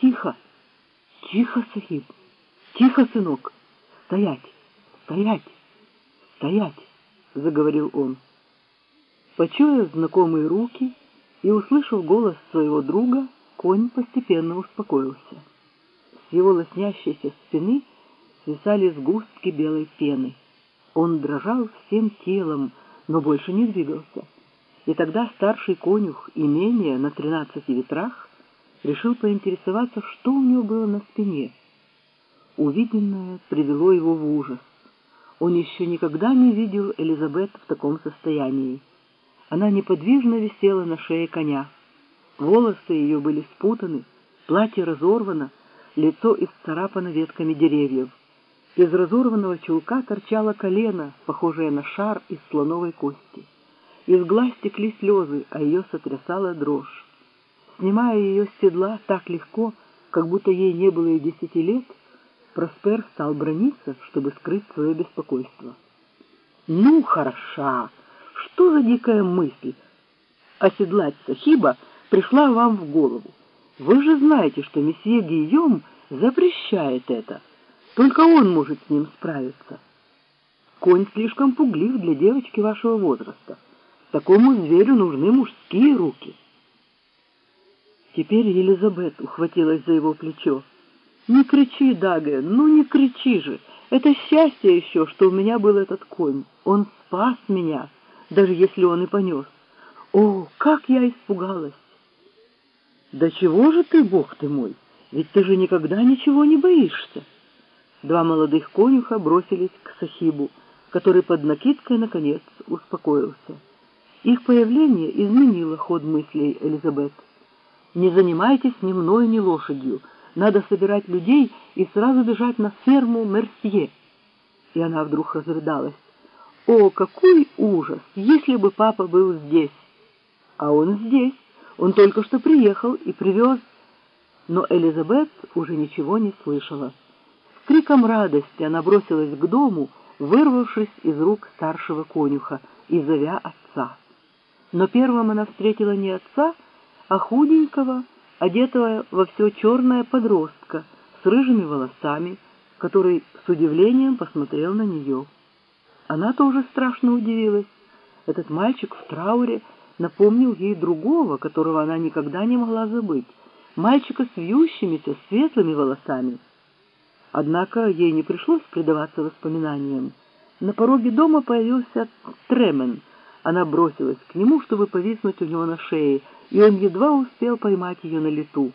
Тихо, тихо, Сахиб, тихо, сынок. Стоять, стоять, стоять, заговорил он. Почуяв знакомые руки и услышав голос своего друга, конь постепенно успокоился. С его лоснящейся спины свисали сгустки белой пены. Он дрожал всем телом, но больше не двигался. И тогда старший конюх имения на тринадцати ветрах решил поинтересоваться, что у него было на спине. Увиденное привело его в ужас. Он еще никогда не видел Элизабет в таком состоянии. Она неподвижно висела на шее коня. Волосы ее были спутаны, платье разорвано, лицо исцарапано ветками деревьев. Из разорванного чулка торчало колено, похожее на шар из слоновой кости. Из глаз текли слезы, а ее сотрясала дрожь. Снимая ее с седла так легко, как будто ей не было и десяти лет, Проспер стал брониться, чтобы скрыть свое беспокойство. «Ну, хороша! Что за дикая мысль? Оседлать Сахиба пришла вам в голову. Вы же знаете, что месье Гийом запрещает это. Только он может с ним справиться. Конь слишком пуглив для девочки вашего возраста. Такому зверю нужны мужские руки. Теперь Елизабет ухватилась за его плечо. «Не кричи, Даге, ну не кричи же! Это счастье еще, что у меня был этот конь. Он спас меня, даже если он и понес. О, как я испугалась!» «Да чего же ты, бог ты мой? Ведь ты же никогда ничего не боишься!» Два молодых конюха бросились к Сахибу, который под накидкой, наконец, успокоился. Их появление изменило ход мыслей Элизабет. «Не занимайтесь ни мной, ни лошадью. Надо собирать людей и сразу бежать на ферму Мерсье». И она вдруг разрыдалась. «О, какой ужас, если бы папа был здесь!» «А он здесь. Он только что приехал и привез...» Но Элизабет уже ничего не слышала. С криком радости она бросилась к дому, вырвавшись из рук старшего конюха и зовя отца. Но первым она встретила не отца, а худенького, одетого во все черное подростка с рыжими волосами, который с удивлением посмотрел на нее. Она тоже страшно удивилась. Этот мальчик в трауре напомнил ей другого, которого она никогда не могла забыть, мальчика с вьющимися светлыми волосами. Однако ей не пришлось предаваться воспоминаниям. На пороге дома появился Тремен — она бросилась к нему, чтобы повиснуть у него на шее, и он едва успел поймать ее на лету.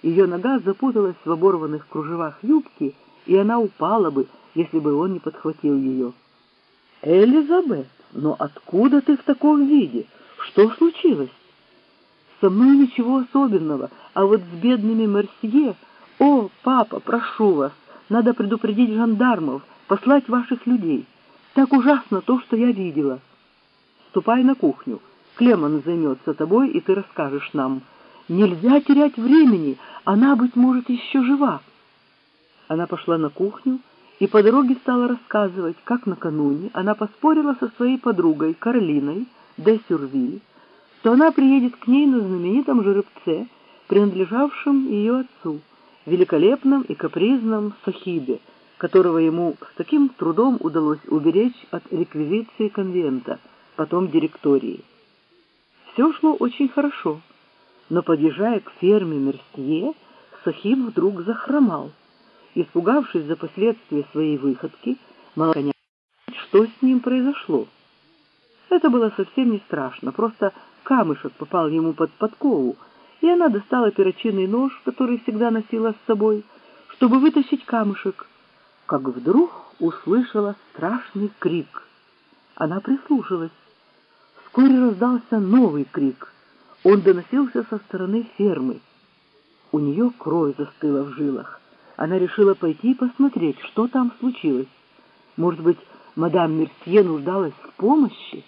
Ее нога запуталась в оборванных кружевах юбки, и она упала бы, если бы он не подхватил ее. «Элизабет, но откуда ты в таком виде? Что случилось?» «Со мной ничего особенного, а вот с бедными Мерсье... О, папа, прошу вас, надо предупредить жандармов, послать ваших людей. Так ужасно то, что я видела». Ступай на кухню. Клемон займется тобой, и ты расскажешь нам. Нельзя терять времени, она, быть может, еще жива. Она пошла на кухню и по дороге стала рассказывать, как накануне она поспорила со своей подругой Каролиной де Сюрвиль, что она приедет к ней на знаменитом жеребце, принадлежавшем ее отцу, великолепном и капризном Сахибе, которого ему с таким трудом удалось уберечь от реквизиции конвента — потом директории. Все шло очень хорошо, но, подъезжая к ферме Мерсье, Сахиб вдруг захромал. Испугавшись за последствия своей выходки, Малконя что с ним произошло. Это было совсем не страшно, просто камышек попал ему под подкову, и она достала перочинный нож, который всегда носила с собой, чтобы вытащить камушек, как вдруг услышала страшный крик. Она прислушалась. Вскоре раздался новый крик. Он доносился со стороны фермы. У нее кровь застыла в жилах. Она решила пойти посмотреть, что там случилось. Может быть, мадам Мерсье нуждалась в помощи?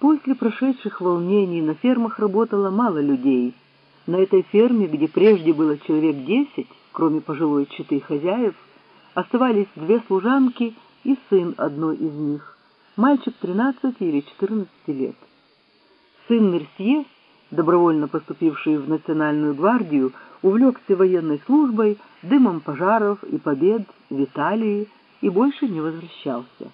После прошедших волнений на фермах работало мало людей. На этой ферме, где прежде было человек десять, кроме пожилой четы хозяев, оставались две служанки и сын одной из них мальчик 13 или 14 лет. Сын Мерсье, добровольно поступивший в Национальную гвардию, увлекся военной службой, дымом пожаров и побед в Италии и больше не возвращался.